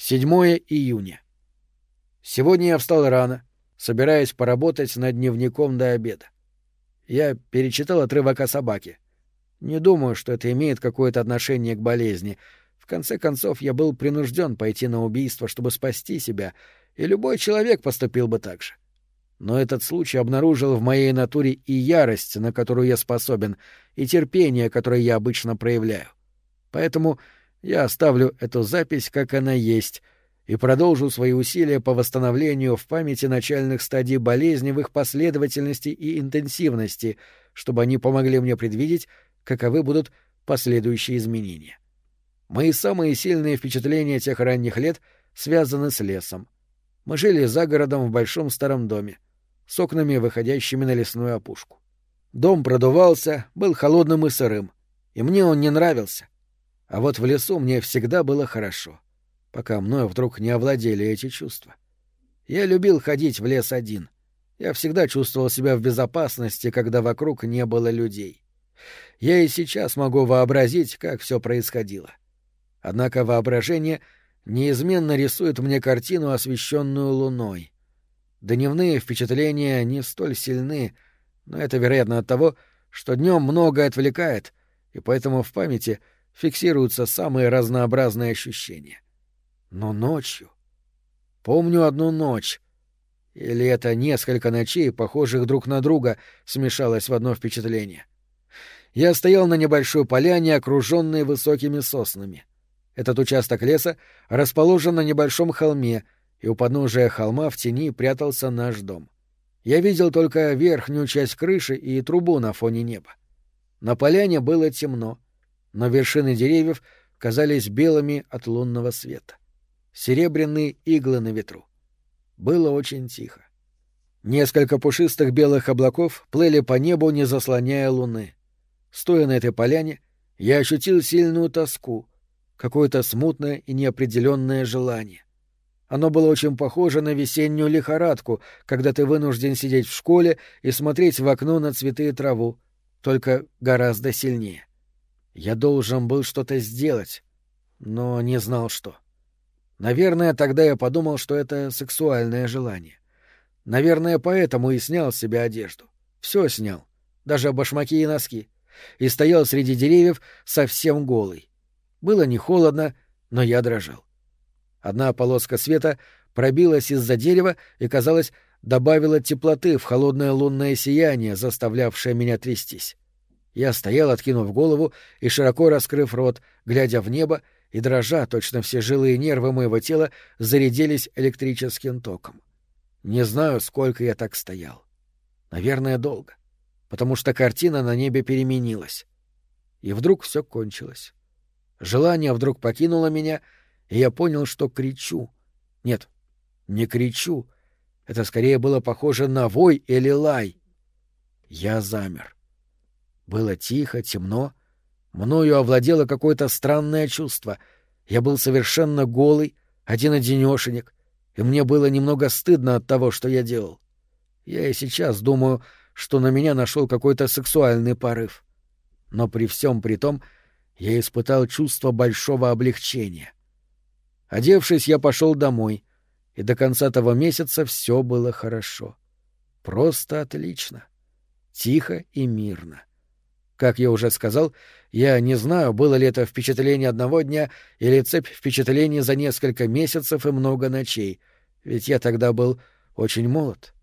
7 июня. Сегодня я встал рано, собираясь поработать над дневником до обеда. Я перечитал отрывок о собаке. Не думаю, что это имеет какое-то отношение к болезни. В конце концов, я был принужден пойти на убийство, чтобы спасти себя, и любой человек поступил бы так же. Но этот случай обнаружил в моей натуре и ярость, на которую я способен, и терпение, которое я обычно проявляю. Поэтому я оставлю эту запись, как она есть, и продолжу свои усилия по восстановлению в памяти начальных стадий болезни в их последовательности и интенсивности, чтобы они помогли мне предвидеть, каковы будут последующие изменения. Мои самые сильные впечатления тех ранних лет связаны с лесом. Мы жили за городом в большом старом доме, с окнами, выходящими на лесную опушку. Дом продувался, был холодным и сырым, и мне он не нравился — а вот в лесу мне всегда было хорошо, пока мною вдруг не овладели эти чувства. Я любил ходить в лес один. Я всегда чувствовал себя в безопасности, когда вокруг не было людей. Я и сейчас могу вообразить, как все происходило. Однако воображение неизменно рисует мне картину, освещенную луной. Дневные впечатления не столь сильны, но это, вероятно, от того, что днем многое отвлекает, и поэтому в памяти — фиксируются самые разнообразные ощущения. Но ночью... Помню одну ночь. Или это несколько ночей, похожих друг на друга, смешалось в одно впечатление. Я стоял на небольшой поляне, окруженной высокими соснами. Этот участок леса расположен на небольшом холме, и у подножия холма в тени прятался наш дом. Я видел только верхнюю часть крыши и трубу на фоне неба. На поляне было темно но вершины деревьев казались белыми от лунного света. Серебряные иглы на ветру. Было очень тихо. Несколько пушистых белых облаков плыли по небу, не заслоняя луны. Стоя на этой поляне, я ощутил сильную тоску, какое-то смутное и неопределенное желание. Оно было очень похоже на весеннюю лихорадку, когда ты вынужден сидеть в школе и смотреть в окно на цветы и траву, только гораздо сильнее. Я должен был что-то сделать, но не знал что. Наверное, тогда я подумал, что это сексуальное желание. Наверное, поэтому и снял с себя одежду. Все снял, даже башмаки и носки. И стоял среди деревьев совсем голый. Было не холодно, но я дрожал. Одна полоска света пробилась из-за дерева и, казалось, добавила теплоты в холодное лунное сияние, заставлявшее меня трястись. Я стоял, откинув голову и широко раскрыв рот, глядя в небо, и дрожа, точно все жилые нервы моего тела зарядились электрическим током. Не знаю, сколько я так стоял. Наверное, долго, потому что картина на небе переменилась. И вдруг все кончилось. Желание вдруг покинуло меня, и я понял, что кричу. Нет, не кричу. Это скорее было похоже на вой или лай. Я замер. Было тихо, темно. Мною овладело какое-то странное чувство. Я был совершенно голый, один-одинешенек, и мне было немного стыдно от того, что я делал. Я и сейчас думаю, что на меня нашел какой-то сексуальный порыв. Но при всем при том я испытал чувство большого облегчения. Одевшись, я пошел домой, и до конца того месяца все было хорошо. Просто отлично. Тихо и мирно. Как я уже сказал, я не знаю, было ли это впечатление одного дня или цепь впечатлений за несколько месяцев и много ночей, ведь я тогда был очень молод.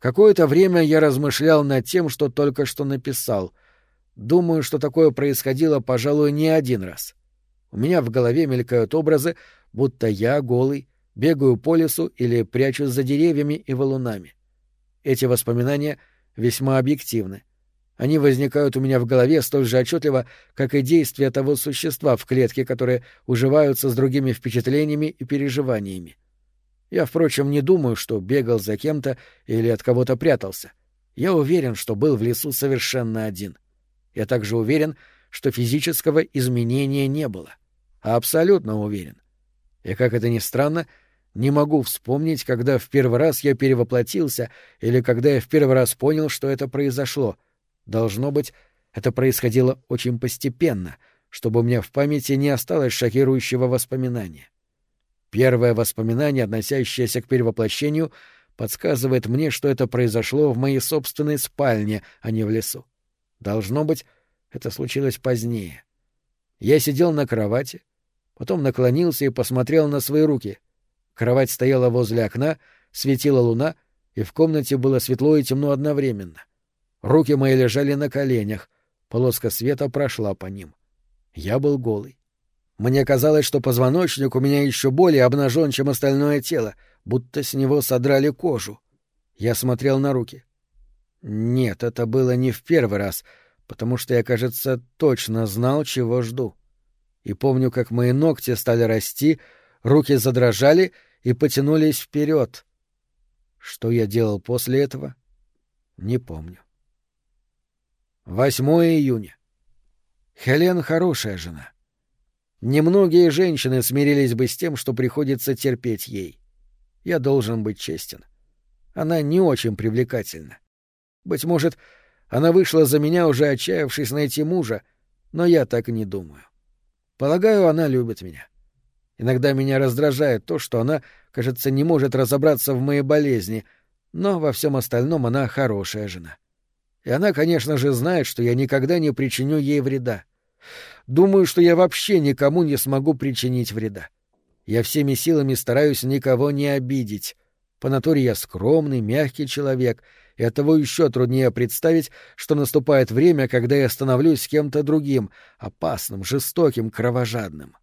Какое-то время я размышлял над тем, что только что написал. Думаю, что такое происходило, пожалуй, не один раз. У меня в голове мелькают образы, будто я, голый, бегаю по лесу или прячусь за деревьями и валунами. Эти воспоминания весьма объективны. Они возникают у меня в голове столь же отчетливо, как и действия того существа в клетке, которые уживаются с другими впечатлениями и переживаниями. Я, впрочем, не думаю, что бегал за кем-то или от кого-то прятался. Я уверен, что был в лесу совершенно один. Я также уверен, что физического изменения не было. Абсолютно уверен. И, как это ни странно, не могу вспомнить, когда в первый раз я перевоплотился или когда я в первый раз понял, что это произошло — Должно быть, это происходило очень постепенно, чтобы у меня в памяти не осталось шокирующего воспоминания. Первое воспоминание, относящееся к перевоплощению, подсказывает мне, что это произошло в моей собственной спальне, а не в лесу. Должно быть, это случилось позднее. Я сидел на кровати, потом наклонился и посмотрел на свои руки. Кровать стояла возле окна, светила луна, и в комнате было светло и темно одновременно. Руки мои лежали на коленях, полоска света прошла по ним. Я был голый. Мне казалось, что позвоночник у меня еще более обнажен, чем остальное тело, будто с него содрали кожу. Я смотрел на руки. Нет, это было не в первый раз, потому что я, кажется, точно знал, чего жду. И помню, как мои ногти стали расти, руки задрожали и потянулись вперед. Что я делал после этого? Не помню. 8 июня. Хелен хорошая жена. Немногие женщины смирились бы с тем, что приходится терпеть ей. Я должен быть честен. Она не очень привлекательна. Быть может, она вышла за меня, уже отчаявшись найти мужа, но я так не думаю. Полагаю, она любит меня. Иногда меня раздражает то, что она, кажется, не может разобраться в моей болезни, но во всем остальном она хорошая жена. И она, конечно же, знает, что я никогда не причиню ей вреда. Думаю, что я вообще никому не смогу причинить вреда. Я всеми силами стараюсь никого не обидеть. По натуре я скромный, мягкий человек, и оттого еще труднее представить, что наступает время, когда я становлюсь кем-то другим, опасным, жестоким, кровожадным.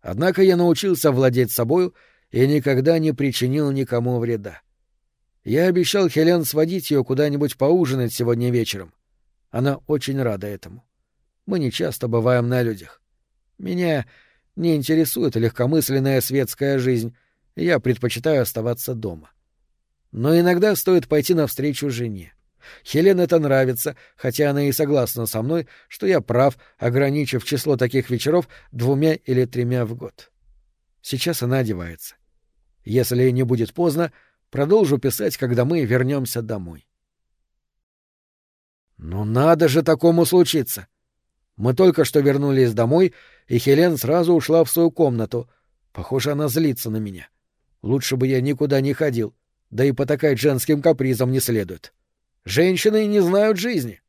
Однако я научился владеть собою и никогда не причинил никому вреда. Я обещал Хелен сводить ее куда-нибудь поужинать сегодня вечером. Она очень рада этому. Мы не часто бываем на людях. Меня не интересует легкомысленная светская жизнь, и я предпочитаю оставаться дома. Но иногда стоит пойти навстречу жене. Хелен это нравится, хотя она и согласна со мной, что я прав, ограничив число таких вечеров двумя или тремя в год. Сейчас она одевается. Если не будет поздно, продолжу писать, когда мы вернемся домой. «Ну надо же такому случиться!» Мы только что вернулись домой, и Хелен сразу ушла в свою комнату. Похоже, она злится на меня. Лучше бы я никуда не ходил, да и потакать женским капризом не следует. Женщины не знают жизни.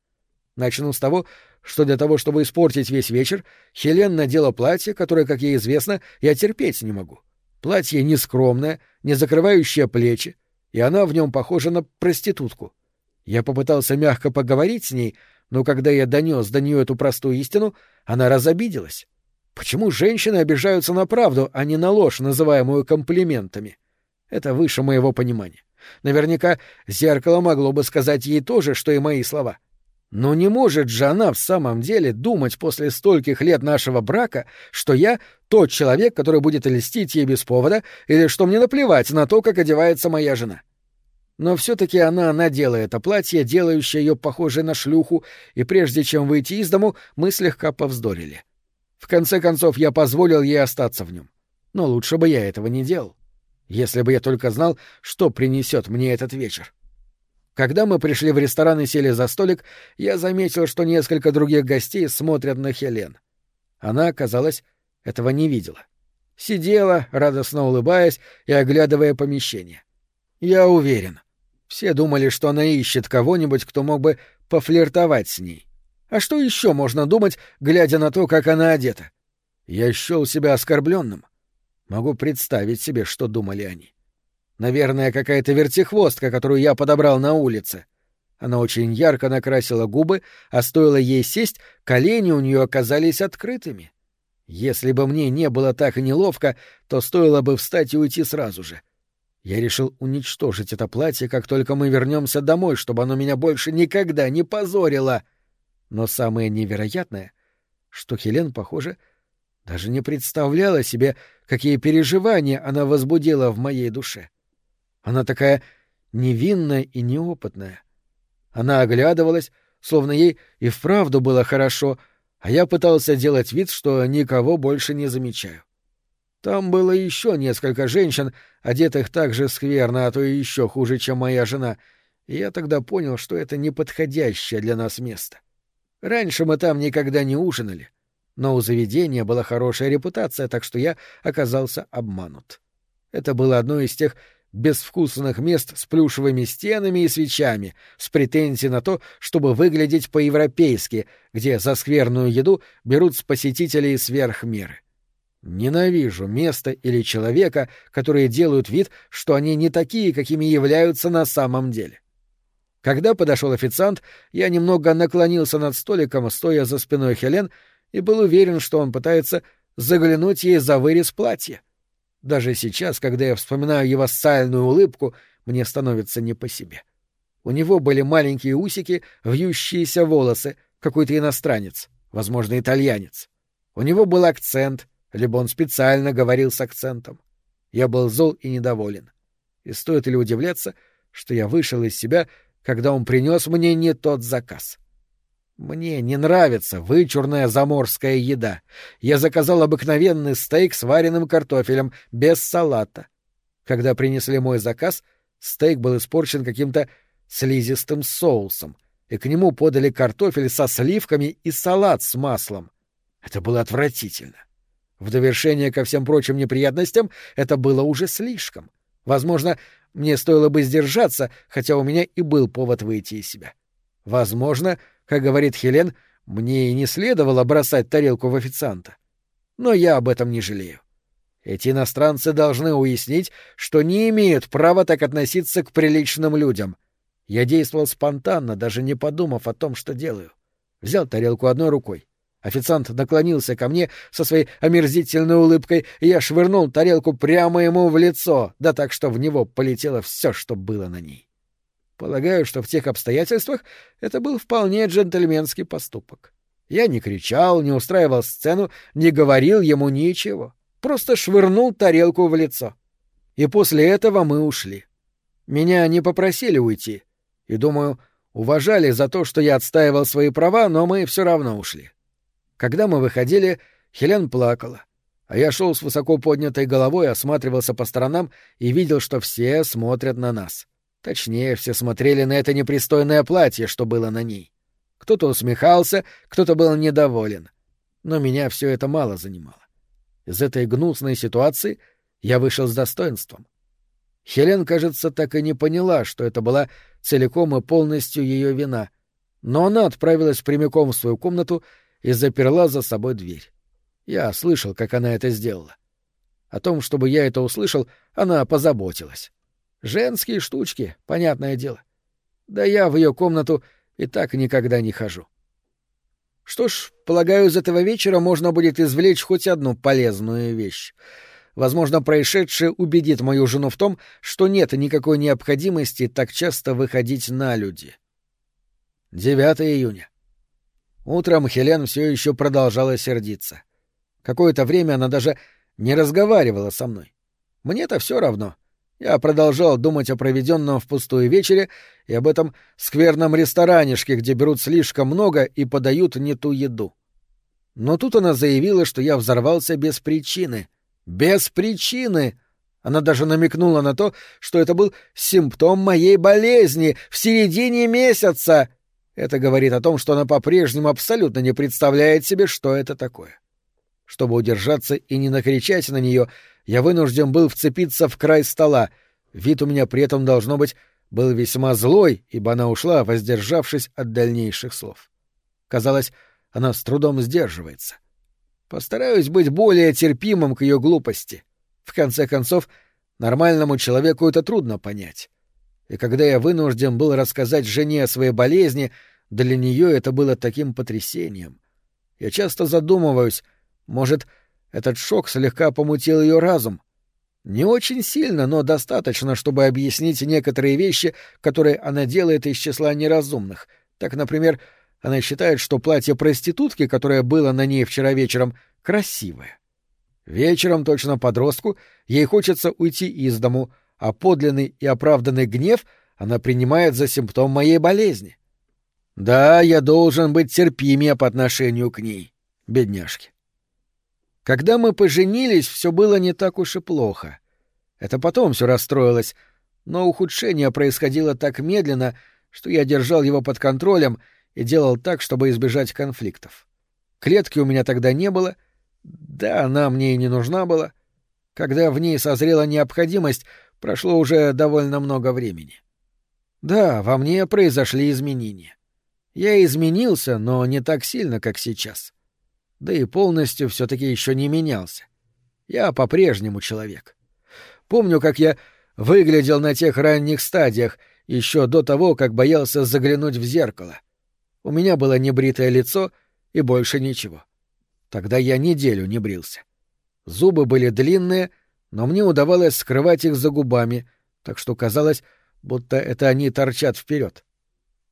Начну с того, что для того, чтобы испортить весь вечер, Хелен надела платье, которое, как ей известно, я терпеть не могу. Платье не скромное, не закрывающее плечи, и она в нем похожа на проститутку. Я попытался мягко поговорить с ней, но когда я донес до нее эту простую истину, она разобиделась. Почему женщины обижаются на правду, а не на ложь, называемую комплиментами? Это выше моего понимания. Наверняка зеркало могло бы сказать ей то же, что и мои слова. Но не может же она в самом деле думать после стольких лет нашего брака, что я тот человек, который будет льстить ей без повода, или что мне наплевать на то, как одевается моя жена. Но все-таки она надела это платье, делающее ее похожей на шлюху, и прежде чем выйти из дому, мы слегка повздорили. В конце концов, я позволил ей остаться в нем. Но лучше бы я этого не делал. Если бы я только знал, что принесет мне этот вечер. Когда мы пришли в ресторан и сели за столик, я заметил, что несколько других гостей смотрят на Хелен. Она, казалось, этого не видела. Сидела, радостно улыбаясь и оглядывая помещение. Я уверен, все думали, что она ищет кого-нибудь, кто мог бы пофлиртовать с ней. А что еще можно думать, глядя на то, как она одета? Я счел себя оскорбленным. Могу представить себе, что думали они. Наверное, какая-то вертихвостка, которую я подобрал на улице. Она очень ярко накрасила губы, а стоило ей сесть, колени у нее оказались открытыми. Если бы мне не было так неловко, то стоило бы встать и уйти сразу же. Я решил уничтожить это платье, как только мы вернемся домой, чтобы оно меня больше никогда не позорило. Но самое невероятное, что Хелен, похоже, даже не представляла себе, какие переживания она возбудила в моей душе. Она такая невинная и неопытная. Она оглядывалась, словно ей и вправду было хорошо, а я пытался делать вид, что никого больше не замечаю. Там было еще несколько женщин, одетых так же скверно, а то и еще хуже, чем моя жена, и я тогда понял, что это неподходящее для нас место. Раньше мы там никогда не ужинали, но у заведения была хорошая репутация, так что я оказался обманут. Это было одно из тех безвкусных мест с плюшевыми стенами и свечами, с претензией на то, чтобы выглядеть по-европейски, где за скверную еду берут с посетителей сверх меры. Ненавижу место или человека, которые делают вид, что они не такие, какими являются на самом деле. Когда подошел официант, я немного наклонился над столиком, стоя за спиной Хелен, и был уверен, что он пытается заглянуть ей за вырез платья. Даже сейчас, когда я вспоминаю его сальную улыбку, мне становится не по себе. У него были маленькие усики, вьющиеся волосы, какой-то иностранец, возможно, итальянец. У него был акцент, либо он специально говорил с акцентом. Я был зол и недоволен. И стоит ли удивляться, что я вышел из себя, когда он принес мне не тот заказ? Мне не нравится вычурная заморская еда. Я заказал обыкновенный стейк с вареным картофелем, без салата. Когда принесли мой заказ, стейк был испорчен каким-то слизистым соусом, и к нему подали картофель со сливками и салат с маслом. Это было отвратительно. В довершение ко всем прочим неприятностям это было уже слишком. Возможно, мне стоило бы сдержаться, хотя у меня и был повод выйти из себя. Возможно, как говорит Хелен, мне и не следовало бросать тарелку в официанта. Но я об этом не жалею. Эти иностранцы должны уяснить, что не имеют права так относиться к приличным людям. Я действовал спонтанно, даже не подумав о том, что делаю. Взял тарелку одной рукой. Официант наклонился ко мне со своей омерзительной улыбкой, и я швырнул тарелку прямо ему в лицо, да так, что в него полетело все, что было на ней. Полагаю, что в тех обстоятельствах это был вполне джентльменский поступок. Я не кричал, не устраивал сцену, не говорил ему ничего. Просто швырнул тарелку в лицо. И после этого мы ушли. Меня не попросили уйти. И, думаю, уважали за то, что я отстаивал свои права, но мы все равно ушли. Когда мы выходили, Хелен плакала. А я шел с высоко поднятой головой, осматривался по сторонам и видел, что все смотрят на нас. Точнее, все смотрели на это непристойное платье, что было на ней. Кто-то усмехался, кто-то был недоволен. Но меня все это мало занимало. Из этой гнусной ситуации я вышел с достоинством. Хелен, кажется, так и не поняла, что это была целиком и полностью ее вина, но она отправилась прямиком в свою комнату и заперла за собой дверь. Я слышал, как она это сделала. О том, чтобы я это услышал, она позаботилась. Женские штучки, понятное дело. Да я в ее комнату и так никогда не хожу. Что ж, полагаю, из этого вечера можно будет извлечь хоть одну полезную вещь. Возможно, происшедшее убедит мою жену в том, что нет никакой необходимости так часто выходить на люди. 9 июня. Утром Хелен все еще продолжала сердиться. Какое-то время она даже не разговаривала со мной. Мне-то все равно — я продолжал думать о проведенном впустую вечере и об этом скверном ресторанишке, где берут слишком много и подают не ту еду. Но тут она заявила, что я взорвался без причины. Без причины! Она даже намекнула на то, что это был симптом моей болезни в середине месяца. Это говорит о том, что она по-прежнему абсолютно не представляет себе, что это такое. Чтобы удержаться и не накричать на нее, я вынужден был вцепиться в край стола. Вид у меня при этом, должно быть, был весьма злой, ибо она ушла, воздержавшись от дальнейших слов. Казалось, она с трудом сдерживается. Постараюсь быть более терпимым к ее глупости. В конце концов, нормальному человеку это трудно понять. И когда я вынужден был рассказать жене о своей болезни, для нее это было таким потрясением. Я часто задумываюсь, может, этот шок слегка помутил ее разум. Не очень сильно, но достаточно, чтобы объяснить некоторые вещи, которые она делает из числа неразумных. Так, например, она считает, что платье проститутки, которое было на ней вчера вечером, красивое. Вечером, точно подростку, ей хочется уйти из дому, а подлинный и оправданный гнев она принимает за симптом моей болезни. Да, я должен быть терпимее по отношению к ней, бедняжке. Когда мы поженились, все было не так уж и плохо. Это потом все расстроилось, но ухудшение происходило так медленно, что я держал его под контролем и делал так, чтобы избежать конфликтов. Клетки у меня тогда не было, да она мне и не нужна была. Когда в ней созрела необходимость, прошло уже довольно много времени. Да, во мне произошли изменения. Я изменился, но не так сильно, как сейчас. Да и полностью все таки еще не менялся. Я по-прежнему человек. Помню, как я выглядел на тех ранних стадиях, еще до того, как боялся заглянуть в зеркало. У меня было небритое лицо и больше ничего. Тогда я неделю не брился. Зубы были длинные, но мне удавалось скрывать их за губами, так что казалось, будто это они торчат вперед.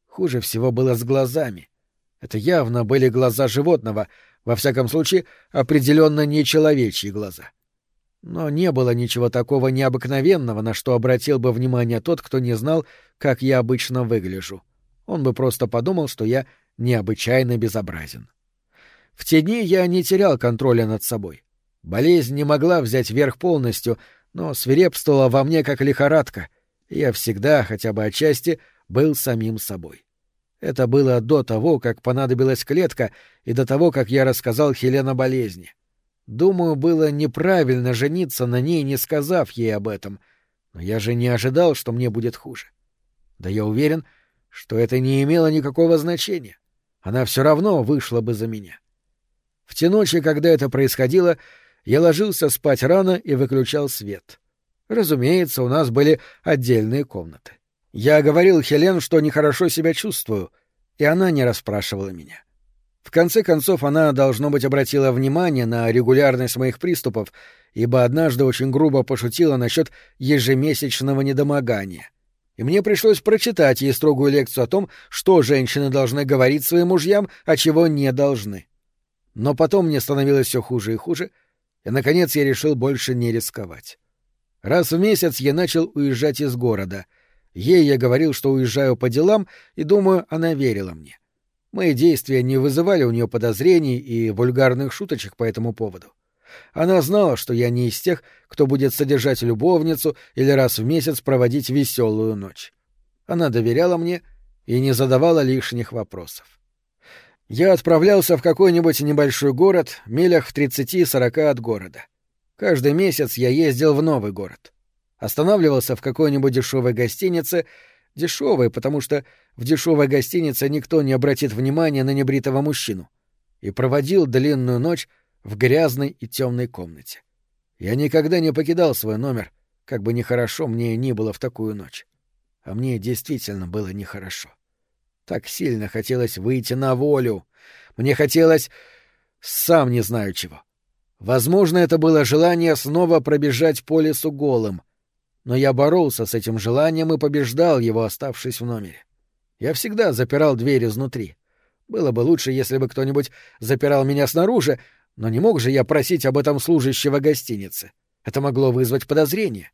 Хуже всего было с глазами. Это явно были глаза животного, во всяком случае, определенно не человечьи глаза. Но не было ничего такого необыкновенного, на что обратил бы внимание тот, кто не знал, как я обычно выгляжу. Он бы просто подумал, что я необычайно безобразен. В те дни я не терял контроля над собой. Болезнь не могла взять верх полностью, но свирепствовала во мне как лихорадка, я всегда, хотя бы отчасти, был самим собой. Это было до того, как понадобилась клетка, и до того, как я рассказал Хелен болезни. Думаю, было неправильно жениться на ней, не сказав ей об этом, но я же не ожидал, что мне будет хуже. Да я уверен, что это не имело никакого значения. Она все равно вышла бы за меня. В те ночи, когда это происходило, я ложился спать рано и выключал свет. Разумеется, у нас были отдельные комнаты. Я говорил Хелен, что нехорошо себя чувствую, и она не расспрашивала меня. В конце концов, она, должно быть, обратила внимание на регулярность моих приступов, ибо однажды очень грубо пошутила насчет ежемесячного недомогания. И мне пришлось прочитать ей строгую лекцию о том, что женщины должны говорить своим мужьям, а чего не должны. Но потом мне становилось все хуже и хуже, и, наконец, я решил больше не рисковать. Раз в месяц я начал уезжать из города — Ей я говорил, что уезжаю по делам, и, думаю, она верила мне. Мои действия не вызывали у нее подозрений и вульгарных шуточек по этому поводу. Она знала, что я не из тех, кто будет содержать любовницу или раз в месяц проводить веселую ночь. Она доверяла мне и не задавала лишних вопросов. Я отправлялся в какой-нибудь небольшой город, милях в 30-40 от города. Каждый месяц я ездил в новый город останавливался в какой-нибудь дешевой гостинице, дешевой, потому что в дешевой гостинице никто не обратит внимания на небритого мужчину, и проводил длинную ночь в грязной и темной комнате. Я никогда не покидал свой номер, как бы нехорошо мне ни было в такую ночь. А мне действительно было нехорошо. Так сильно хотелось выйти на волю. Мне хотелось... сам не знаю чего. Возможно, это было желание снова пробежать по лесу голым — но я боролся с этим желанием и побеждал его, оставшись в номере. Я всегда запирал дверь изнутри. Было бы лучше, если бы кто-нибудь запирал меня снаружи, но не мог же я просить об этом служащего гостиницы. Это могло вызвать подозрение.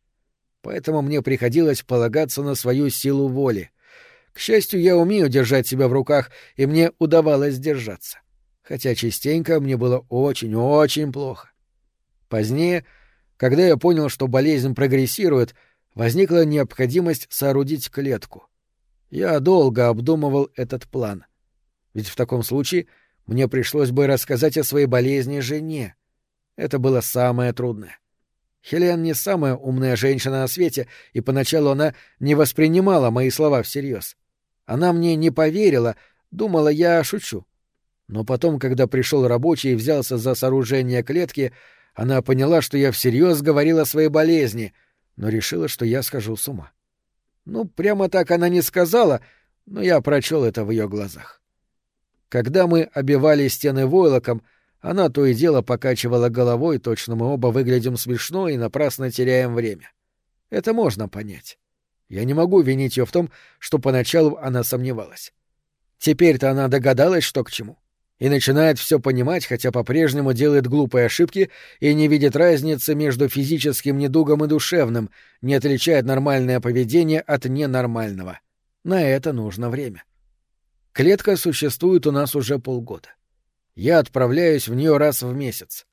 Поэтому мне приходилось полагаться на свою силу воли. К счастью, я умею держать себя в руках, и мне удавалось держаться. Хотя частенько мне было очень-очень плохо. Позднее когда я понял, что болезнь прогрессирует, возникла необходимость соорудить клетку. Я долго обдумывал этот план. Ведь в таком случае мне пришлось бы рассказать о своей болезни жене. Это было самое трудное. Хелен не самая умная женщина на свете, и поначалу она не воспринимала мои слова всерьез. Она мне не поверила, думала, я шучу. Но потом, когда пришел рабочий и взялся за сооружение клетки, она поняла, что я всерьез говорил о своей болезни, но решила, что я схожу с ума. Ну, прямо так она не сказала, но я прочел это в ее глазах. Когда мы обивали стены войлоком, она то и дело покачивала головой, точно мы оба выглядим смешно и напрасно теряем время. Это можно понять. Я не могу винить ее в том, что поначалу она сомневалась. Теперь-то она догадалась, что к чему и начинает все понимать, хотя по-прежнему делает глупые ошибки и не видит разницы между физическим недугом и душевным, не отличает нормальное поведение от ненормального. На это нужно время. Клетка существует у нас уже полгода. Я отправляюсь в нее раз в месяц.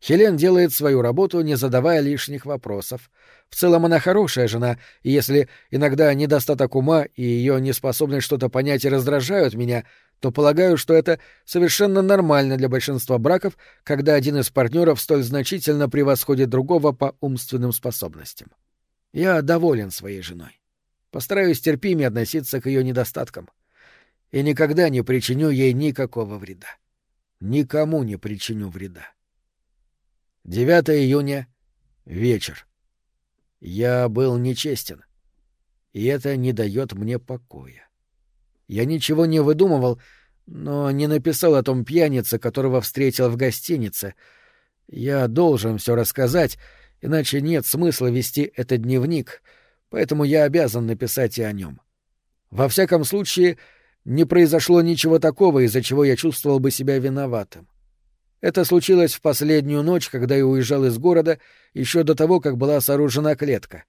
Хелен делает свою работу, не задавая лишних вопросов. В целом она хорошая жена, и если иногда недостаток ума и ее неспособность что-то понять и раздражают меня, то полагаю, что это совершенно нормально для большинства браков, когда один из партнеров столь значительно превосходит другого по умственным способностям. Я доволен своей женой. Постараюсь терпимее относиться к ее недостаткам. И никогда не причиню ей никакого вреда. Никому не причиню вреда. 9 июня. Вечер. Я был нечестен. И это не дает мне покоя. Я ничего не выдумывал, но не написал о том пьянице, которого встретил в гостинице. Я должен все рассказать, иначе нет смысла вести этот дневник, поэтому я обязан написать и о нем. Во всяком случае, не произошло ничего такого, из-за чего я чувствовал бы себя виноватым. Это случилось в последнюю ночь, когда я уезжал из города, еще до того, как была сооружена клетка.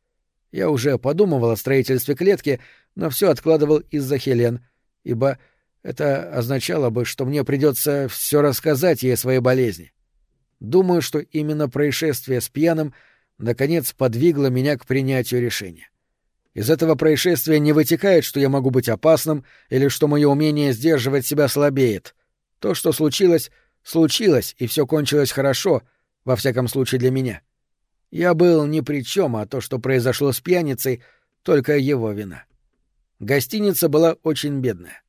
Я уже подумывал о строительстве клетки, но все откладывал из-за Хелен, ибо это означало бы, что мне придется все рассказать ей о своей болезни. Думаю, что именно происшествие с пьяным наконец подвигло меня к принятию решения. Из этого происшествия не вытекает, что я могу быть опасным или что мое умение сдерживать себя слабеет. То, что случилось, случилось, и все кончилось хорошо, во всяком случае для меня. — я был ни при чем, а то, что произошло с пьяницей, только его вина. Гостиница была очень бедная.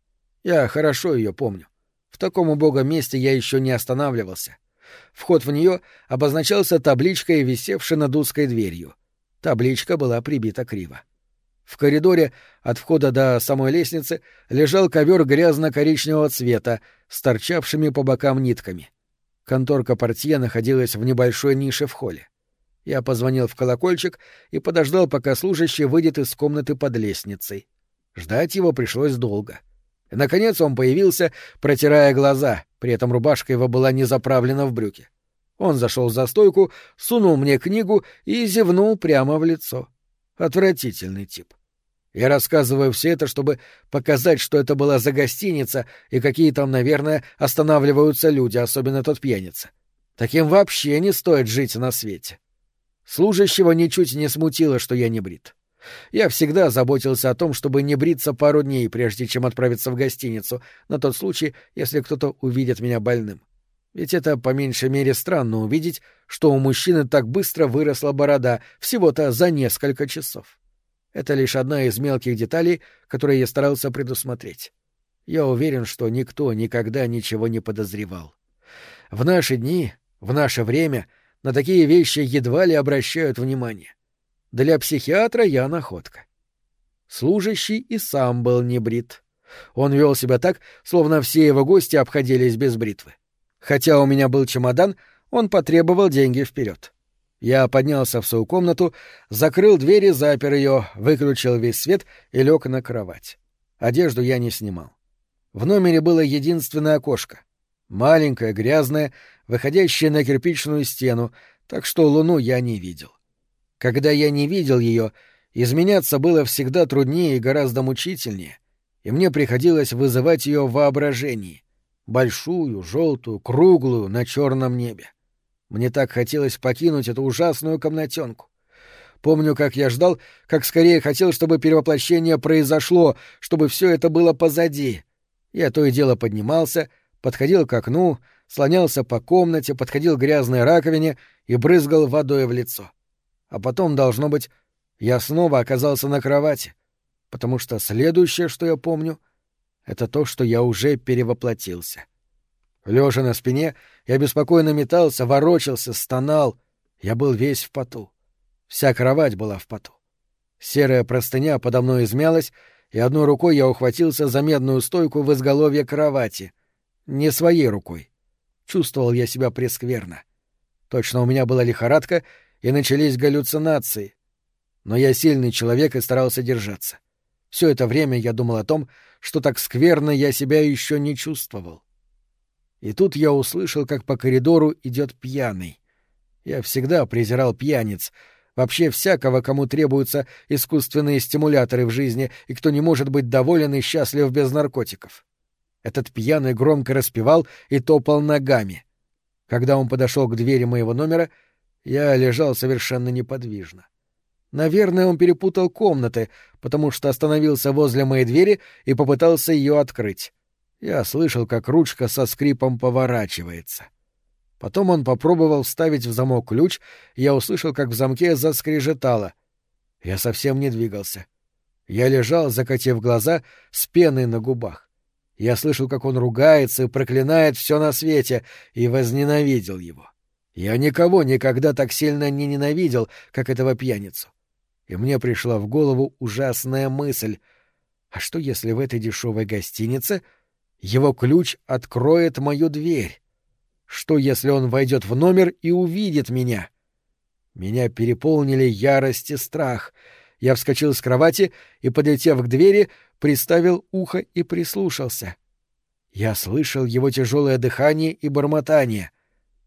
Я хорошо ее помню. В таком убогом месте я еще не останавливался. Вход в нее обозначался табличкой, висевшей над узкой дверью. Табличка была прибита криво. В коридоре от входа до самой лестницы лежал ковер грязно-коричневого цвета с торчавшими по бокам нитками. Конторка портье находилась в небольшой нише в холле. Я позвонил в колокольчик и подождал, пока служащий выйдет из комнаты под лестницей. Ждать его пришлось долго. И, наконец, он появился, протирая глаза, при этом рубашка его была не заправлена в брюки. Он зашел за стойку, сунул мне книгу и зевнул прямо в лицо. Отвратительный тип. Я рассказываю все это, чтобы показать, что это была за гостиница и какие там, наверное, останавливаются люди, особенно тот пьяница. Таким вообще не стоит жить на свете. Служащего ничуть не смутило, что я не брит. Я всегда заботился о том, чтобы не бриться пару дней, прежде чем отправиться в гостиницу, на тот случай, если кто-то увидит меня больным. Ведь это по меньшей мере странно увидеть, что у мужчины так быстро выросла борода, всего-то за несколько часов. Это лишь одна из мелких деталей, которые я старался предусмотреть. Я уверен, что никто никогда ничего не подозревал. В наши дни, в наше время — на такие вещи едва ли обращают внимание. Для психиатра я находка. Служащий и сам был не брит. Он вел себя так, словно все его гости обходились без бритвы. Хотя у меня был чемодан, он потребовал деньги вперед. Я поднялся в свою комнату, закрыл дверь и запер ее, выключил весь свет и лег на кровать. Одежду я не снимал. В номере было единственное окошко. Маленькое, грязное, выходящая на кирпичную стену, так что луну я не видел. Когда я не видел ее, изменяться было всегда труднее и гораздо мучительнее, и мне приходилось вызывать ее в воображении. Большую, желтую, круглую, на черном небе. Мне так хотелось покинуть эту ужасную комнатенку. Помню, как я ждал, как скорее хотел, чтобы перевоплощение произошло, чтобы все это было позади. Я то и дело поднимался, подходил к окну, слонялся по комнате, подходил к грязной раковине и брызгал водой в лицо. А потом, должно быть, я снова оказался на кровати, потому что следующее, что я помню, это то, что я уже перевоплотился. Лежа на спине, я беспокойно метался, ворочался, стонал. Я был весь в поту. Вся кровать была в поту. Серая простыня подо мной измялась, и одной рукой я ухватился за медную стойку в изголовье кровати. Не своей рукой. Чувствовал я себя прескверно. Точно у меня была лихорадка, и начались галлюцинации. Но я сильный человек и старался держаться. Все это время я думал о том, что так скверно я себя еще не чувствовал. И тут я услышал, как по коридору идет пьяный. Я всегда презирал пьяниц, вообще всякого, кому требуются искусственные стимуляторы в жизни и кто не может быть доволен и счастлив без наркотиков. Этот пьяный громко распевал и топал ногами. Когда он подошел к двери моего номера, я лежал совершенно неподвижно. Наверное, он перепутал комнаты, потому что остановился возле моей двери и попытался ее открыть. Я слышал, как ручка со скрипом поворачивается. Потом он попробовал вставить в замок ключ, и я услышал, как в замке заскрежетало. Я совсем не двигался. Я лежал, закатив глаза, с пеной на губах. Я слышал, как он ругается и проклинает все на свете, и возненавидел его. Я никого никогда так сильно не ненавидел, как этого пьяницу. И мне пришла в голову ужасная мысль. А что, если в этой дешевой гостинице его ключ откроет мою дверь? Что, если он войдет в номер и увидит меня? Меня переполнили ярость и страх. Я вскочил с кровати и, подлетев к двери, приставил ухо и прислушался. Я слышал его тяжелое дыхание и бормотание.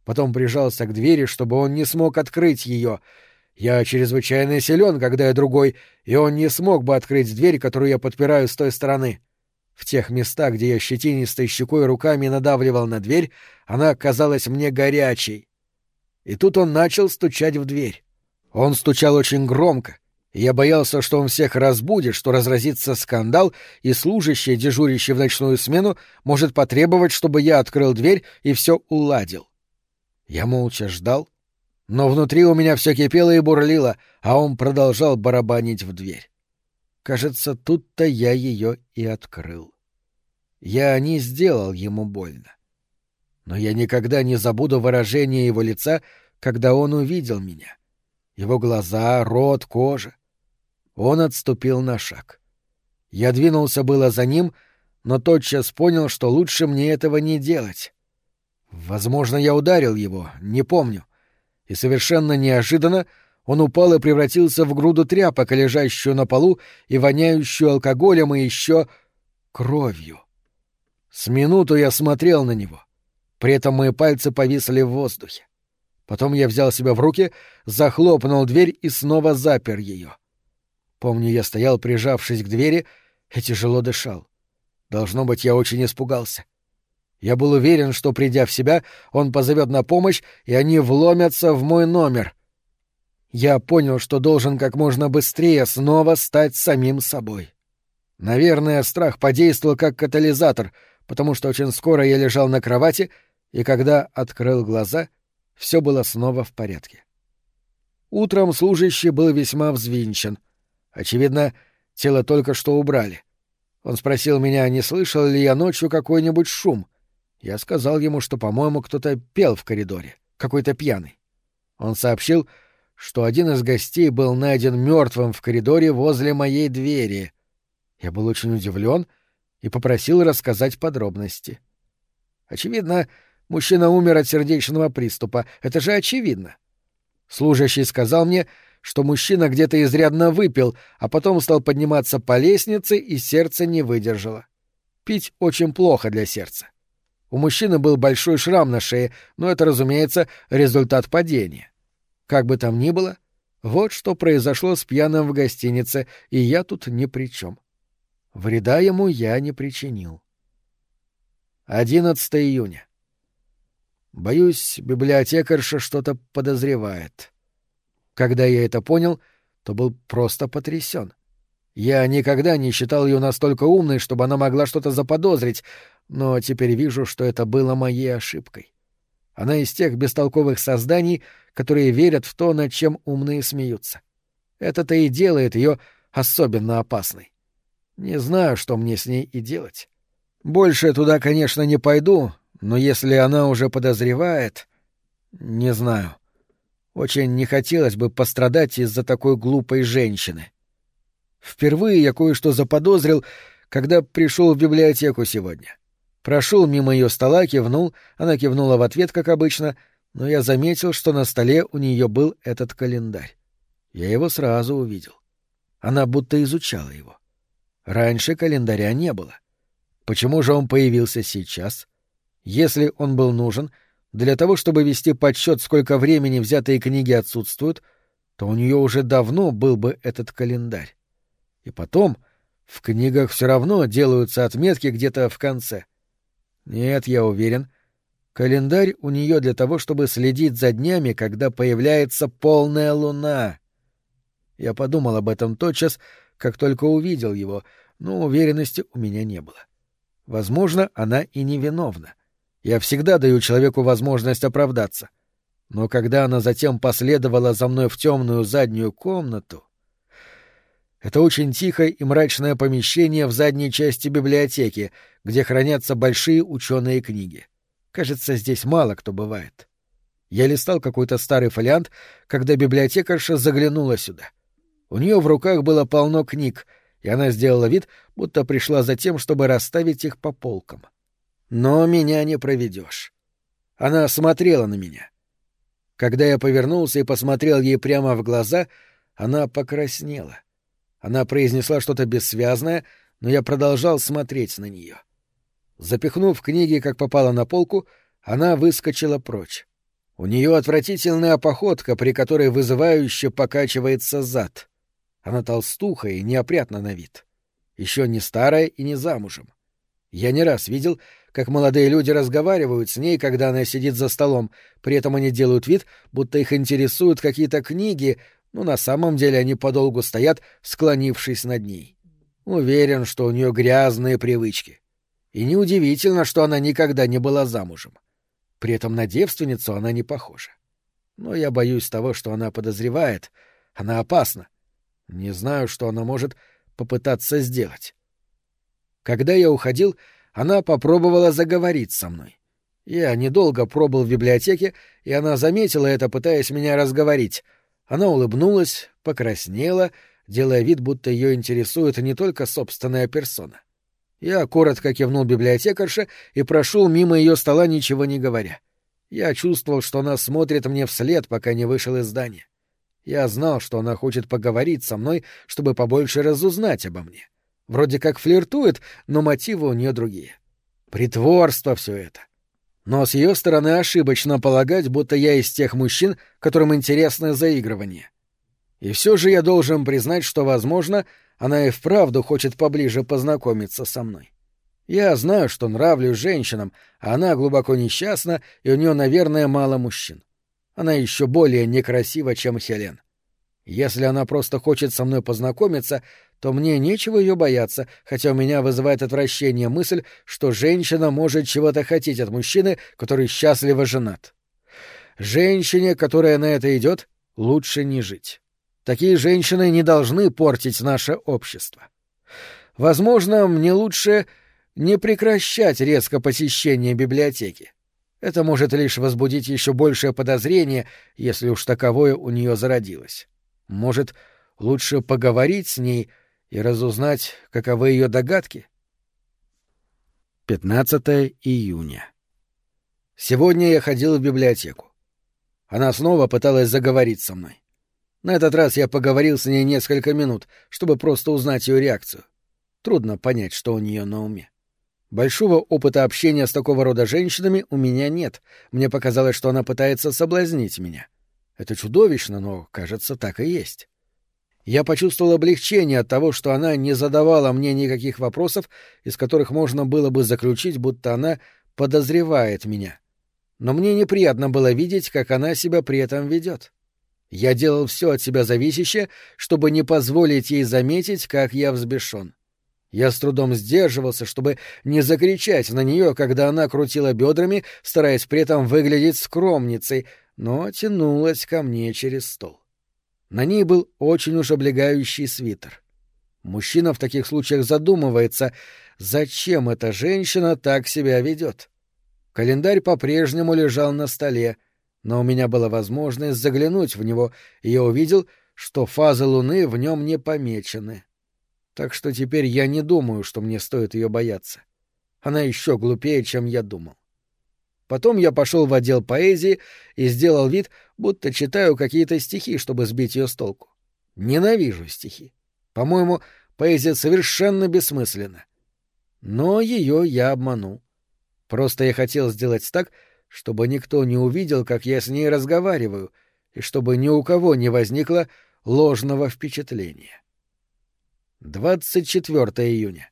Потом прижался к двери, чтобы он не смог открыть ее. Я чрезвычайно силен, когда я другой, и он не смог бы открыть дверь, которую я подпираю с той стороны. В тех местах, где я щетинистой щекой руками надавливал на дверь, она казалась мне горячей. И тут он начал стучать в дверь. Он стучал очень громко, я боялся, что он всех разбудит, что разразится скандал, и служащий, дежурящий в ночную смену, может потребовать, чтобы я открыл дверь и все уладил. Я молча ждал, но внутри у меня все кипело и бурлило, а он продолжал барабанить в дверь. Кажется, тут-то я ее и открыл. Я не сделал ему больно. Но я никогда не забуду выражение его лица, когда он увидел меня. Его глаза, рот, кожа. Он отступил на шаг. Я двинулся было за ним, но тотчас понял, что лучше мне этого не делать. Возможно, я ударил его, не помню. И совершенно неожиданно он упал и превратился в груду тряпок, лежащую на полу и воняющую алкоголем и еще кровью. С минуту я смотрел на него. При этом мои пальцы повисли в воздухе. Потом я взял себя в руки, захлопнул дверь и снова запер ее. — Помню, я стоял, прижавшись к двери, и тяжело дышал. Должно быть, я очень испугался. Я был уверен, что, придя в себя, он позовет на помощь, и они вломятся в мой номер. Я понял, что должен как можно быстрее снова стать самим собой. Наверное, страх подействовал как катализатор, потому что очень скоро я лежал на кровати, и когда открыл глаза, все было снова в порядке. Утром служащий был весьма взвинчен — Очевидно, тело только что убрали. Он спросил меня, не слышал ли я ночью какой-нибудь шум. Я сказал ему, что, по-моему, кто-то пел в коридоре, какой-то пьяный. Он сообщил, что один из гостей был найден мертвым в коридоре возле моей двери. Я был очень удивлен и попросил рассказать подробности. Очевидно, мужчина умер от сердечного приступа. Это же очевидно. Служащий сказал мне, что мужчина где-то изрядно выпил, а потом стал подниматься по лестнице, и сердце не выдержало. Пить очень плохо для сердца. У мужчины был большой шрам на шее, но это, разумеется, результат падения. Как бы там ни было, вот что произошло с пьяным в гостинице, и я тут ни при чем. Вреда ему я не причинил. 11 июня. Боюсь, библиотекарша что-то подозревает. Когда я это понял, то был просто потрясен. Я никогда не считал ее настолько умной, чтобы она могла что-то заподозрить, но теперь вижу, что это было моей ошибкой. Она из тех бестолковых созданий, которые верят в то, над чем умные смеются. Это-то и делает ее особенно опасной. Не знаю, что мне с ней и делать. Больше туда, конечно, не пойду, но если она уже подозревает... Не знаю. Очень не хотелось бы пострадать из-за такой глупой женщины. Впервые я кое-что заподозрил, когда пришел в библиотеку сегодня. Прошел мимо ее стола, кивнул, она кивнула в ответ, как обычно, но я заметил, что на столе у нее был этот календарь. Я его сразу увидел. Она будто изучала его. Раньше календаря не было. Почему же он появился сейчас? Если он был нужен — для того, чтобы вести подсчет, сколько времени взятые книги отсутствуют, то у нее уже давно был бы этот календарь. И потом, в книгах все равно делаются отметки где-то в конце. Нет, я уверен, календарь у нее для того, чтобы следить за днями, когда появляется полная луна. Я подумал об этом тотчас, как только увидел его, но уверенности у меня не было. Возможно, она и невиновна. Я всегда даю человеку возможность оправдаться. Но когда она затем последовала за мной в темную заднюю комнату... Это очень тихое и мрачное помещение в задней части библиотеки, где хранятся большие ученые книги. Кажется, здесь мало кто бывает. Я листал какой-то старый фолиант, когда библиотекарша заглянула сюда. У нее в руках было полно книг, и она сделала вид, будто пришла за тем, чтобы расставить их по полкам. Но меня не проведешь. Она смотрела на меня. Когда я повернулся и посмотрел ей прямо в глаза, она покраснела. Она произнесла что-то бессвязное, но я продолжал смотреть на нее. Запихнув книги, как попало на полку, она выскочила прочь. У нее отвратительная походка, при которой вызывающе покачивается зад. Она толстуха и неопрятна на вид. Еще не старая и не замужем. Я не раз видел, как молодые люди разговаривают с ней, когда она сидит за столом, при этом они делают вид, будто их интересуют какие-то книги, но на самом деле они подолгу стоят, склонившись над ней. Уверен, что у нее грязные привычки. И неудивительно, что она никогда не была замужем. При этом на девственницу она не похожа. Но я боюсь того, что она подозревает. Она опасна. Не знаю, что она может попытаться сделать. Когда я уходил, она попробовала заговорить со мной. Я недолго пробыл в библиотеке, и она заметила это, пытаясь меня разговорить. Она улыбнулась, покраснела, делая вид, будто ее интересует не только собственная персона. Я коротко кивнул библиотекарше и прошел мимо ее стола, ничего не говоря. Я чувствовал, что она смотрит мне вслед, пока не вышел из здания. Я знал, что она хочет поговорить со мной, чтобы побольше разузнать обо мне. Вроде как флиртует, но мотивы у нее другие. Притворство все это. Но с ее стороны ошибочно полагать, будто я из тех мужчин, которым интересно заигрывание. И все же я должен признать, что, возможно, она и вправду хочет поближе познакомиться со мной. Я знаю, что нравлюсь женщинам, а она глубоко несчастна, и у нее, наверное, мало мужчин. Она еще более некрасива, чем Хелен. Если она просто хочет со мной познакомиться, то мне нечего ее бояться, хотя у меня вызывает отвращение мысль, что женщина может чего-то хотеть от мужчины, который счастливо женат. Женщине, которая на это идет, лучше не жить. Такие женщины не должны портить наше общество. Возможно, мне лучше не прекращать резко посещение библиотеки. Это может лишь возбудить еще большее подозрение, если уж таковое у нее зародилось. Может, лучше поговорить с ней и разузнать, каковы ее догадки? 15 июня. Сегодня я ходил в библиотеку. Она снова пыталась заговорить со мной. На этот раз я поговорил с ней несколько минут, чтобы просто узнать ее реакцию. Трудно понять, что у нее на уме. Большого опыта общения с такого рода женщинами у меня нет. Мне показалось, что она пытается соблазнить меня. Это чудовищно, но, кажется, так и есть. Я почувствовал облегчение от того, что она не задавала мне никаких вопросов, из которых можно было бы заключить, будто она подозревает меня. Но мне неприятно было видеть, как она себя при этом ведет. Я делал все от себя зависящее, чтобы не позволить ей заметить, как я взбешен. Я с трудом сдерживался, чтобы не закричать на нее, когда она крутила бедрами, стараясь при этом выглядеть скромницей, но тянулась ко мне через стол. На ней был очень уж облегающий свитер. Мужчина в таких случаях задумывается, зачем эта женщина так себя ведет. Календарь по-прежнему лежал на столе — но у меня была возможность заглянуть в него, и я увидел, что фазы Луны в нем не помечены. Так что теперь я не думаю, что мне стоит ее бояться. Она еще глупее, чем я думал. Потом я пошел в отдел поэзии и сделал вид, будто читаю какие-то стихи, чтобы сбить ее с толку. Ненавижу стихи. По-моему, поэзия совершенно бессмысленна. Но ее я обманул. Просто я хотел сделать так, чтобы никто не увидел, как я с ней разговариваю, и чтобы ни у кого не возникло ложного впечатления. 24 июня.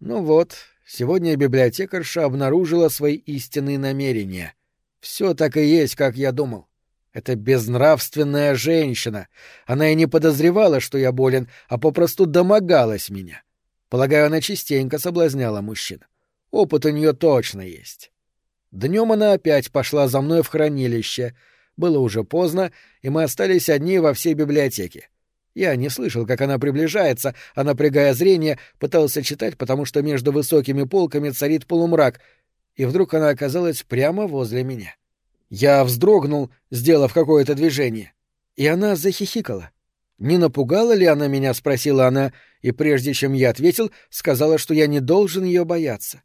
Ну вот, сегодня библиотекарша обнаружила свои истинные намерения. Все так и есть, как я думал. Это безнравственная женщина. Она и не подозревала, что я болен, а попросту домогалась меня. Полагаю, она частенько соблазняла мужчин. Опыт у нее точно есть. Днем она опять пошла за мной в хранилище. Было уже поздно, и мы остались одни во всей библиотеке. Я не слышал, как она приближается, а, напрягая зрение, пытался читать, потому что между высокими полками царит полумрак, и вдруг она оказалась прямо возле меня. Я вздрогнул, сделав какое-то движение, и она захихикала. «Не напугала ли она меня?» — спросила она, и прежде чем я ответил, сказала, что я не должен ее бояться.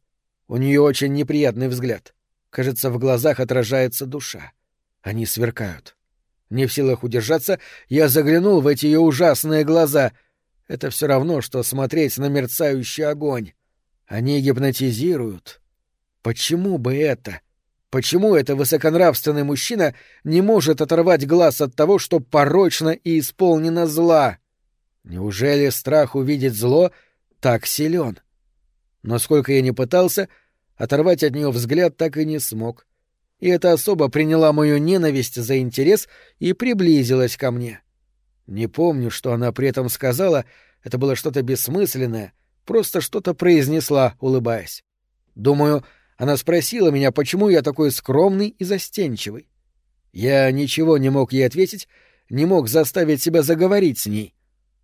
У нее очень неприятный взгляд. Кажется, в глазах отражается душа. Они сверкают. Не в силах удержаться, я заглянул в эти ее ужасные глаза. Это все равно, что смотреть на мерцающий огонь. Они гипнотизируют. Почему бы это? Почему этот высоконравственный мужчина не может оторвать глаз от того, что порочно и исполнено зла? Неужели страх увидеть зло так силен? Но сколько я не пытался, оторвать от нее взгляд так и не смог и эта особа приняла мою ненависть за интерес и приблизилась ко мне. Не помню, что она при этом сказала, это было что-то бессмысленное, просто что-то произнесла, улыбаясь. Думаю, она спросила меня, почему я такой скромный и застенчивый. Я ничего не мог ей ответить, не мог заставить себя заговорить с ней.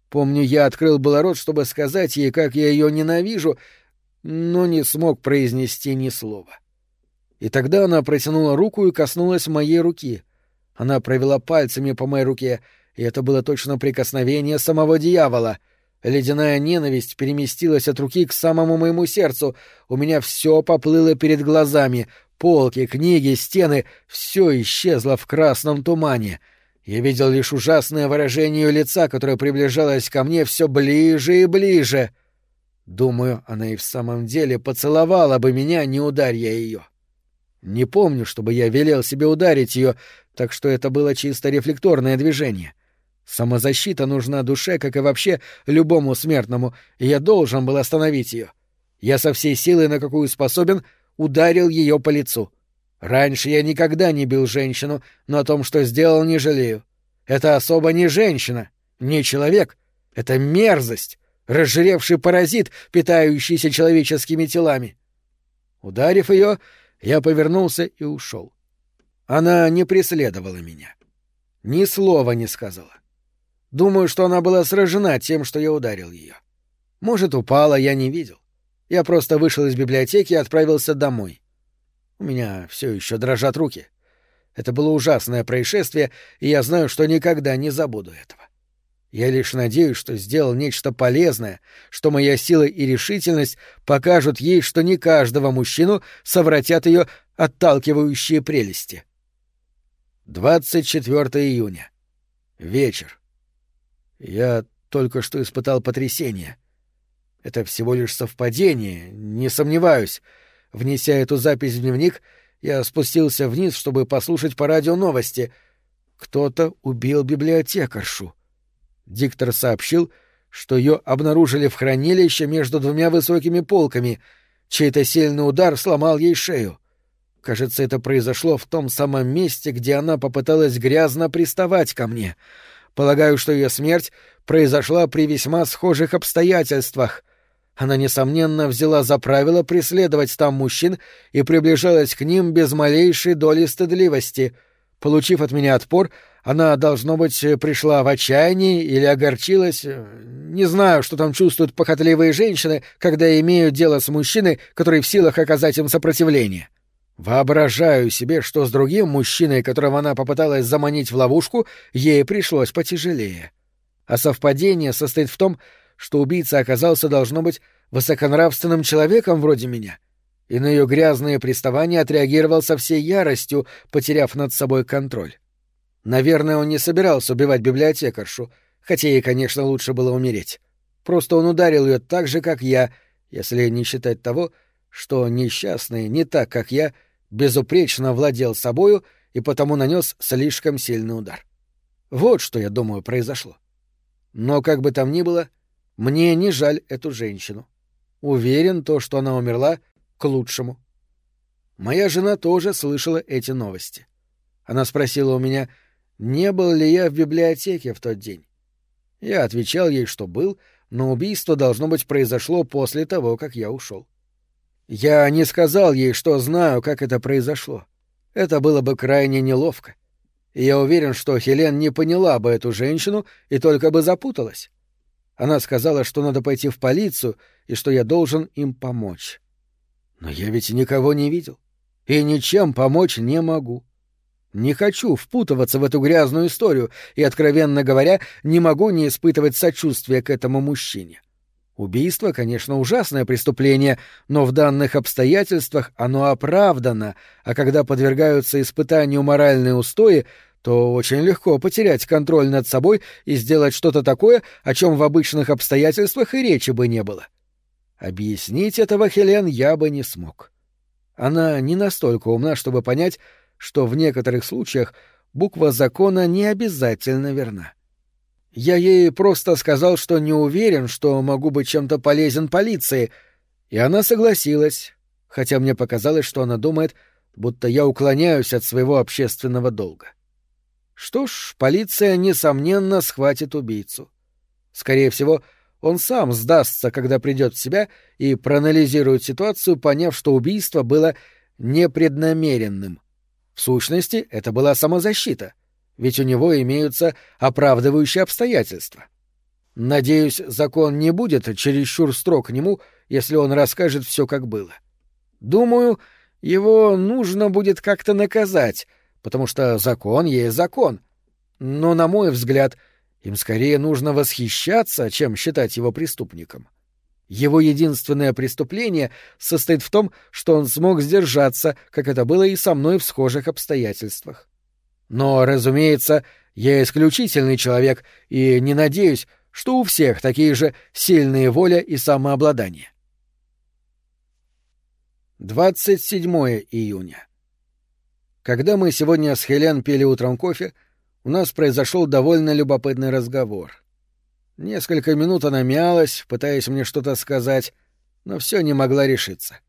Помню, я открыл было рот, чтобы сказать ей, как я ее ненавижу, но не смог произнести ни слова. И тогда она протянула руку и коснулась моей руки. Она провела пальцами по моей руке, и это было точно прикосновение самого дьявола. Ледяная ненависть переместилась от руки к самому моему сердцу. У меня все поплыло перед глазами. Полки, книги, стены — все исчезло в красном тумане. Я видел лишь ужасное выражение лица, которое приближалось ко мне все ближе и ближе. Думаю, она и в самом деле поцеловала бы меня, не ударя ее. — не помню, чтобы я велел себе ударить ее, так что это было чисто рефлекторное движение. Самозащита нужна душе, как и вообще любому смертному, и я должен был остановить ее. Я со всей силой, на какую способен, ударил ее по лицу. Раньше я никогда не бил женщину, но о том, что сделал, не жалею. Это особо не женщина, не человек. Это мерзость, разжиревший паразит, питающийся человеческими телами. Ударив ее, я повернулся и ушел. Она не преследовала меня. Ни слова не сказала. Думаю, что она была сражена тем, что я ударил ее. Может, упала, я не видел. Я просто вышел из библиотеки и отправился домой. У меня все еще дрожат руки. Это было ужасное происшествие, и я знаю, что никогда не забуду этого. Я лишь надеюсь, что сделал нечто полезное, что моя сила и решительность покажут ей, что не каждого мужчину совратят ее отталкивающие прелести. 24 июня. Вечер. Я только что испытал потрясение. Это всего лишь совпадение, не сомневаюсь. Внеся эту запись в дневник, я спустился вниз, чтобы послушать по радио новости. Кто-то убил библиотекаршу. Диктор сообщил, что ее обнаружили в хранилище между двумя высокими полками. Чей-то сильный удар сломал ей шею. Кажется, это произошло в том самом месте, где она попыталась грязно приставать ко мне. Полагаю, что ее смерть произошла при весьма схожих обстоятельствах. Она, несомненно, взяла за правило преследовать там мужчин и приближалась к ним без малейшей доли стыдливости. Получив от меня отпор, она, должно быть, пришла в отчаяние или огорчилась. Не знаю, что там чувствуют похотливые женщины, когда имеют дело с мужчиной, который в силах оказать им сопротивление. Воображаю себе, что с другим мужчиной, которого она попыталась заманить в ловушку, ей пришлось потяжелее. А совпадение состоит в том, что убийца оказался, должно быть, высоконравственным человеком вроде меня, и на ее грязные приставания отреагировал со всей яростью, потеряв над собой контроль. Наверное, он не собирался убивать библиотекаршу, хотя ей, конечно, лучше было умереть. Просто он ударил ее так же, как я, если не считать того, что несчастный, не так, как я, безупречно владел собою и потому нанес слишком сильный удар. Вот что, я думаю, произошло. Но как бы там ни было, мне не жаль эту женщину. Уверен, то, что она умерла, к лучшему. Моя жена тоже слышала эти новости. Она спросила у меня — не был ли я в библиотеке в тот день. Я отвечал ей, что был, но убийство, должно быть, произошло после того, как я ушел. Я не сказал ей, что знаю, как это произошло. Это было бы крайне неловко. И я уверен, что Хелен не поняла бы эту женщину и только бы запуталась. Она сказала, что надо пойти в полицию и что я должен им помочь. Но я ведь никого не видел и ничем помочь не могу. Не хочу впутываться в эту грязную историю и, откровенно говоря, не могу не испытывать сочувствия к этому мужчине. Убийство, конечно, ужасное преступление, но в данных обстоятельствах оно оправдано, а когда подвергаются испытанию моральные устои, то очень легко потерять контроль над собой и сделать что-то такое, о чем в обычных обстоятельствах и речи бы не было. Объяснить этого Хелен я бы не смог. Она не настолько умна, чтобы понять, что в некоторых случаях буква закона не обязательно верна. Я ей просто сказал, что не уверен, что могу быть чем-то полезен полиции, и она согласилась, хотя мне показалось, что она думает, будто я уклоняюсь от своего общественного долга. Что ж, полиция, несомненно, схватит убийцу. Скорее всего, он сам сдастся, когда придет в себя и проанализирует ситуацию, поняв, что убийство было непреднамеренным. В сущности, это была самозащита, ведь у него имеются оправдывающие обстоятельства. Надеюсь, закон не будет чересчур строг к нему, если он расскажет все, как было. Думаю, его нужно будет как-то наказать, потому что закон есть закон. Но, на мой взгляд, — им скорее нужно восхищаться, чем считать его преступником. Его единственное преступление состоит в том, что он смог сдержаться, как это было и со мной в схожих обстоятельствах. Но, разумеется, я исключительный человек и не надеюсь, что у всех такие же сильные воля и самообладание. 27 июня. Когда мы сегодня с Хелен пили утром кофе, у нас произошел довольно любопытный разговор. Несколько минут она мялась, пытаясь мне что-то сказать, но все не могла решиться.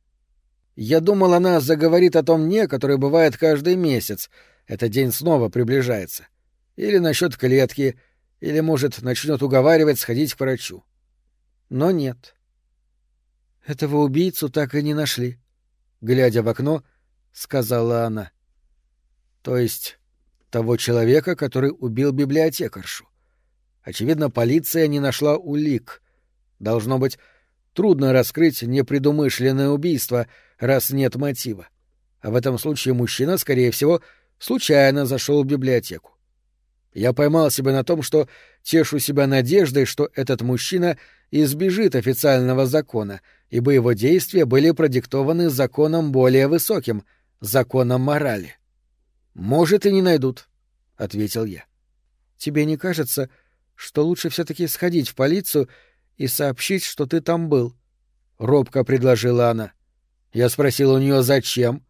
Я думал, она заговорит о том дне, который бывает каждый месяц. Этот день снова приближается. Или насчет клетки, или, может, начнет уговаривать сходить к врачу. Но нет. Этого убийцу так и не нашли. Глядя в окно, сказала она. То есть того человека, который убил библиотекаршу. Очевидно, полиция не нашла улик. Должно быть, трудно раскрыть непредумышленное убийство, раз нет мотива. А в этом случае мужчина, скорее всего, случайно зашел в библиотеку. Я поймал себя на том, что тешу себя надеждой, что этот мужчина избежит официального закона, ибо его действия были продиктованы законом более высоким — законом морали. Может, и не найдут, — ответил я. Тебе не кажется, что лучше все-таки сходить в полицию и сообщить, что ты там был? — робко предложила она. Я спросил у нее, зачем.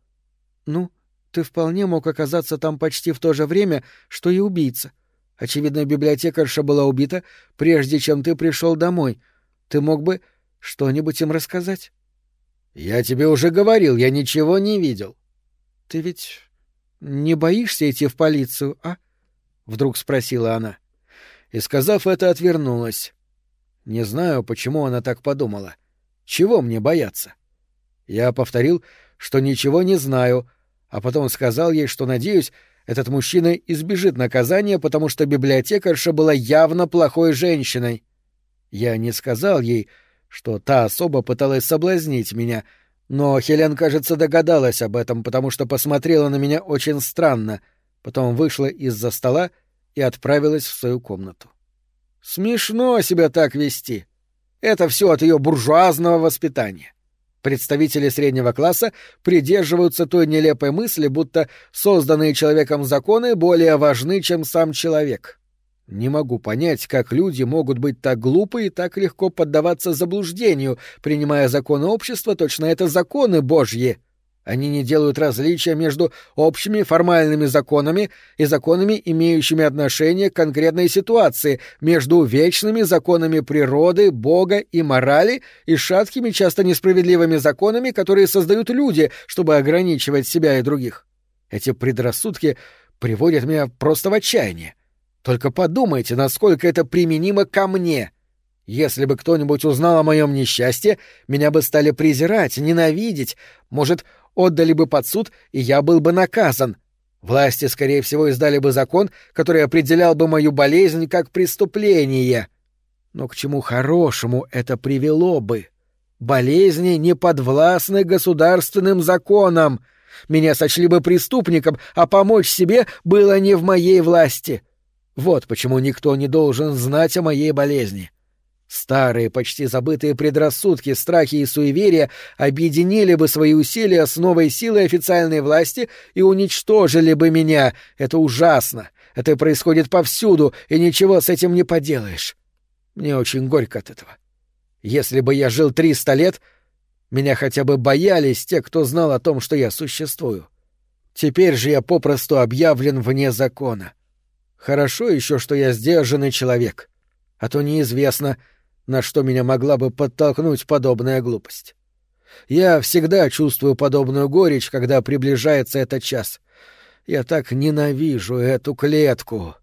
Ну, ты вполне мог оказаться там почти в то же время, что и убийца. Очевидно, библиотекарша была убита, прежде чем ты пришел домой. Ты мог бы что-нибудь им рассказать? Я тебе уже говорил, я ничего не видел. Ты ведь не боишься идти в полицию, а? Вдруг спросила она. И, сказав это, отвернулась. Не знаю, почему она так подумала. Чего мне бояться? Я повторил, что ничего не знаю, а потом сказал ей, что, надеюсь, этот мужчина избежит наказания, потому что библиотекарша была явно плохой женщиной. Я не сказал ей, что та особа пыталась соблазнить меня — но Хелен, кажется, догадалась об этом, потому что посмотрела на меня очень странно, потом вышла из-за стола и отправилась в свою комнату. Смешно себя так вести. Это все от ее буржуазного воспитания. Представители среднего класса придерживаются той нелепой мысли, будто созданные человеком законы более важны, чем сам человек. Не могу понять, как люди могут быть так глупы и так легко поддаваться заблуждению, принимая законы общества, точно это законы Божьи. Они не делают различия между общими формальными законами и законами, имеющими отношение к конкретной ситуации, между вечными законами природы, Бога и морали и шаткими, часто несправедливыми законами, которые создают люди, чтобы ограничивать себя и других. Эти предрассудки приводят меня просто в отчаяние. Только подумайте, насколько это применимо ко мне. Если бы кто-нибудь узнал о моем несчастье, меня бы стали презирать, ненавидеть, может, отдали бы под суд, и я был бы наказан. Власти, скорее всего, издали бы закон, который определял бы мою болезнь как преступление. Но к чему хорошему это привело бы? Болезни не подвластны государственным законам. Меня сочли бы преступником, а помочь себе было не в моей власти. Вот почему никто не должен знать о моей болезни. Старые, почти забытые предрассудки, страхи и суеверия объединили бы свои усилия с новой силой официальной власти и уничтожили бы меня. Это ужасно. Это происходит повсюду, и ничего с этим не поделаешь. Мне очень горько от этого. Если бы я жил триста лет, меня хотя бы боялись те, кто знал о том, что я существую. Теперь же я попросту объявлен вне закона. Хорошо еще, что я сдержанный человек. А то неизвестно, на что меня могла бы подтолкнуть подобная глупость. Я всегда чувствую подобную горечь, когда приближается этот час. Я так ненавижу эту клетку.